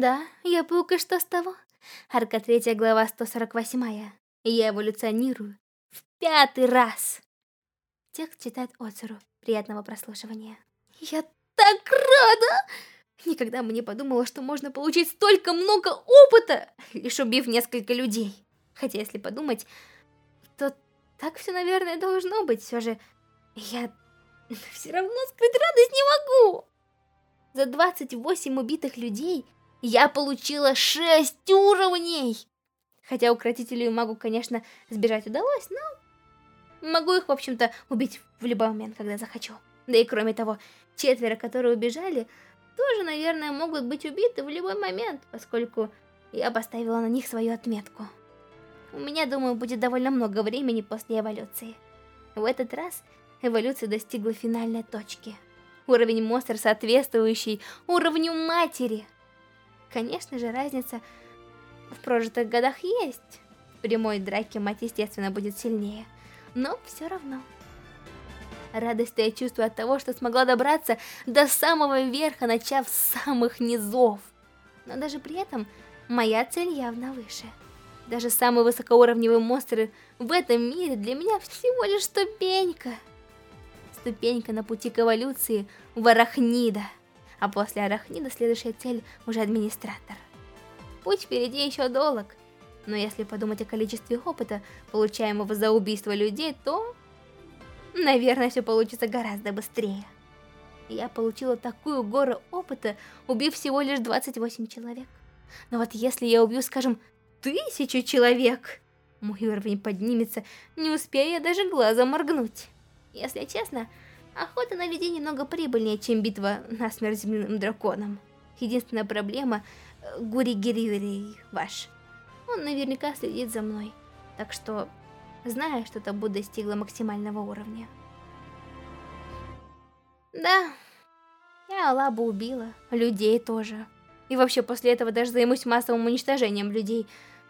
Да, я паук, что с того? Арка 3, глава 148. Я эволюционирую в пятый раз. Текст читает Оцеру. Приятного прослушивания. Я так рада! Никогда бы не подумала, что можно получить столько много опыта, лишь убив несколько людей. Хотя, если подумать, то так все, наверное, должно быть. Все же я все равно скрыть радость не могу. За 28 убитых людей я получила 6 уровней. Хотя укротителю и магу, конечно, сбежать удалось, но... Могу их, в общем-то, убить в любой момент, когда захочу. Да и кроме того, четверо, которые убежали, тоже, наверное, могут быть убиты в любой момент, поскольку я поставила на них свою отметку. У меня, думаю, будет довольно много времени после эволюции. В этот раз эволюция достигла финальной точки. Уровень монстра соответствующий уровню матери. Конечно же, разница в прожитых годах есть. В прямой драке мать, естественно, будет сильнее. Но все равно. Радость я чувствую от того, что смогла добраться до самого верха, начав с самых низов. Но даже при этом моя цель явно выше. Даже самые высокоуровневые монстры в этом мире для меня всего лишь ступенька. Ступенька на пути к эволюции в Арахнида. А после Арахнида следующая цель уже администратор. Путь впереди еще долг. Но если подумать о количестве опыта, получаемого за убийство людей, то Наверное, все получится гораздо быстрее. Я получила такую гору опыта, убив всего лишь 28 человек. Но вот если я убью, скажем, тысячу человек, мой уровень поднимется, не успея я даже глазом моргнуть. Если честно, охота на людей немного прибыльнее, чем битва на смерть земляным драконом. Единственная проблема Гури Гиривери ваш. Он наверняка следит за мной. Так что зная, что табу достигла максимального уровня. Да, я Алабу убила, людей тоже. И вообще после этого даже займусь массовым уничтожением людей.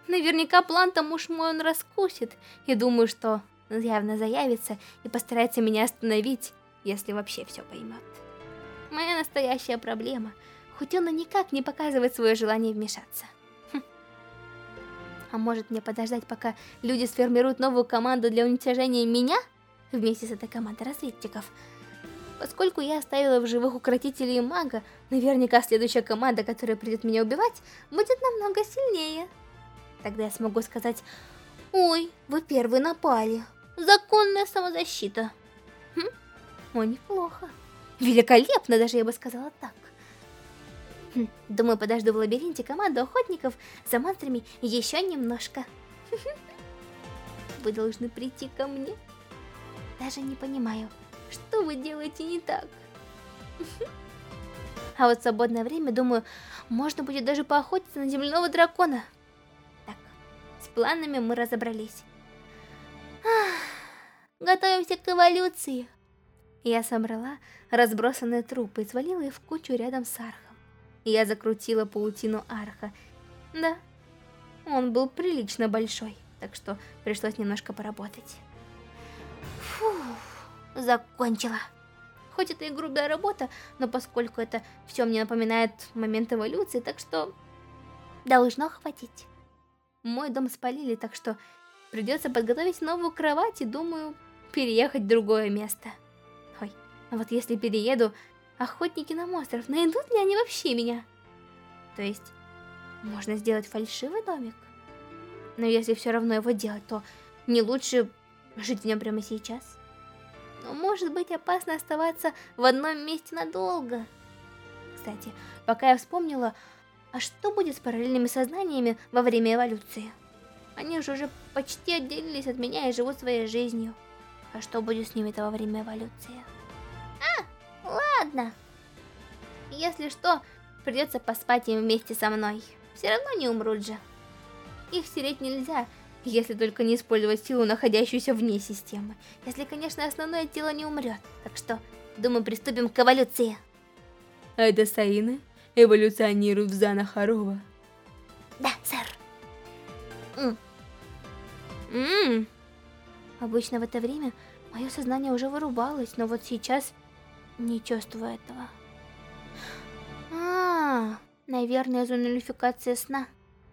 Наверняка план там уж мой он раскусит, и думаю, что явно заявится и постарается меня остановить, если вообще все поймет. Моя настоящая проблема, хоть он и никак не показывает свое желание вмешаться. А может мне подождать, пока люди сформируют новую команду для уничтожения меня? Вместе с этой командой разведчиков. Поскольку я оставила в живых укротителей и мага, наверняка следующая команда, которая придет меня убивать, будет намного сильнее. Тогда я смогу сказать, «Ой, вы первые напали. Законная самозащита». Хм, о, неплохо. Великолепно, даже я бы сказала так. Хм, думаю, подожду в лабиринте команду охотников за монстрами еще немножко. Вы должны прийти ко мне. Даже не понимаю, что вы делаете не так. А вот в свободное время, думаю, можно будет даже поохотиться на земляного дракона. Так, с планами мы разобрались. Готовимся к эволюции. Я собрала разбросанные трупы и свалила их в кучу рядом с Архом. Я закрутила паутину арха. Да, он был прилично большой, так что пришлось немножко поработать. Фух, закончила. Хоть это и грубая работа, но поскольку это все мне напоминает момент эволюции, так что должно хватить. Мой дом спалили, так что придется подготовить новую кровать и, думаю, переехать в другое место. Вот если перееду, Охотники на монстров, найдут ли они вообще меня? То есть, можно сделать фальшивый домик? Но если все равно его делать, то не лучше жить в нем прямо сейчас? Но может быть опасно оставаться в одном месте надолго. Кстати, пока я вспомнила, а что будет с параллельными сознаниями во время эволюции? Они же уже почти отделились от меня и живут своей жизнью. А что будет с ними-то во время эволюции? Ладно. Если что, придется поспать им вместе со мной. Все равно не умрут же. Их стереть нельзя, если только не использовать силу, находящуюся вне системы. Если, конечно, основное тело не умрет. Так что, думаю, приступим к эволюции. Это Саины эволюционируют в Зана Харова. Да, сэр. М -м. Обычно в это время мое сознание уже вырубалось, но вот сейчас не чувствую этого. А, -а, -а Наверное, зонулификация сна.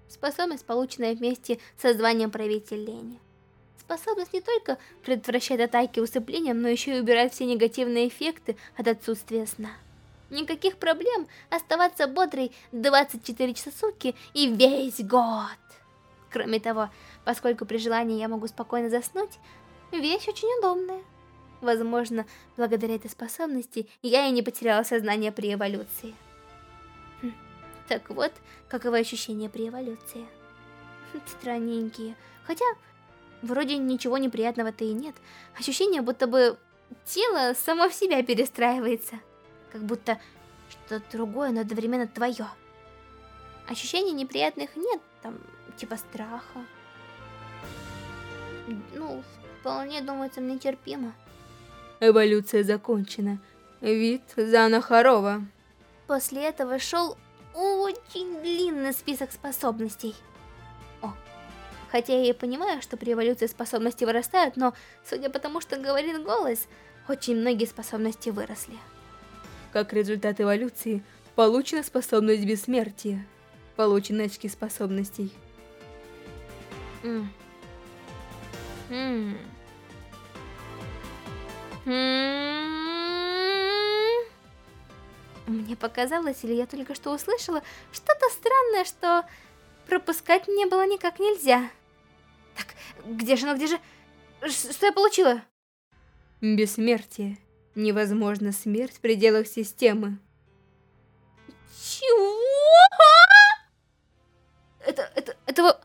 Способность, полученная вместе со званием правитель лени. Способность не только предотвращает атаки усыплением, но еще и убирает все негативные эффекты от отсутствия сна. Никаких проблем оставаться бодрой 24 часа сутки и весь год. Кроме того, поскольку при желании я могу спокойно заснуть, вещь очень удобная. Возможно, благодаря этой способности я и не потеряла сознание при эволюции. Хм, так вот, каково ощущение при эволюции. Странненькие. Хотя, вроде ничего неприятного-то и нет. Ощущение, будто бы тело само в себя перестраивается. Как будто что-то другое, но одновременно твое. Ощущений неприятных нет, там, типа страха. Ну, вполне, думается, мне терпимо. Эволюция закончена. Вид Зана Харова. После этого шел очень длинный список способностей. О, хотя я и понимаю, что при эволюции способности вырастают, но, судя по тому, что говорит голос, очень многие способности выросли. Как результат эволюции, получена способность бессмертия. Получены очки способностей. М. М. М. Мне показалось, или я только что услышала, что-то странное, что пропускать мне было никак нельзя. Так, где же оно, где же... Что я получила? Бессмертие. Невозможно смерть в пределах системы. Чего? Это, это, это,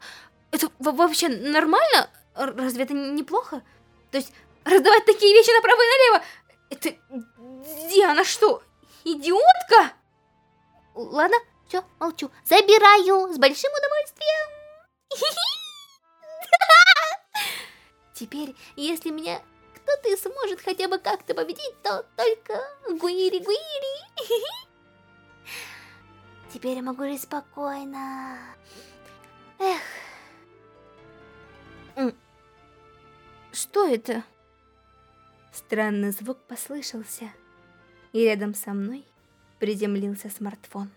это вообще нормально? Разве это неплохо? То есть раздавать такие вещи направо и налево? Это... Где она что, идиотка? Ладно, все, молчу. Забираю с большим удовольствием. Теперь, если меня кто-то и сможет хотя бы как-то победить, то только Гуири-Гуири. Теперь я могу жить спокойно. Эх. Что это? Странный звук послышался, и рядом со мной приземлился смартфон.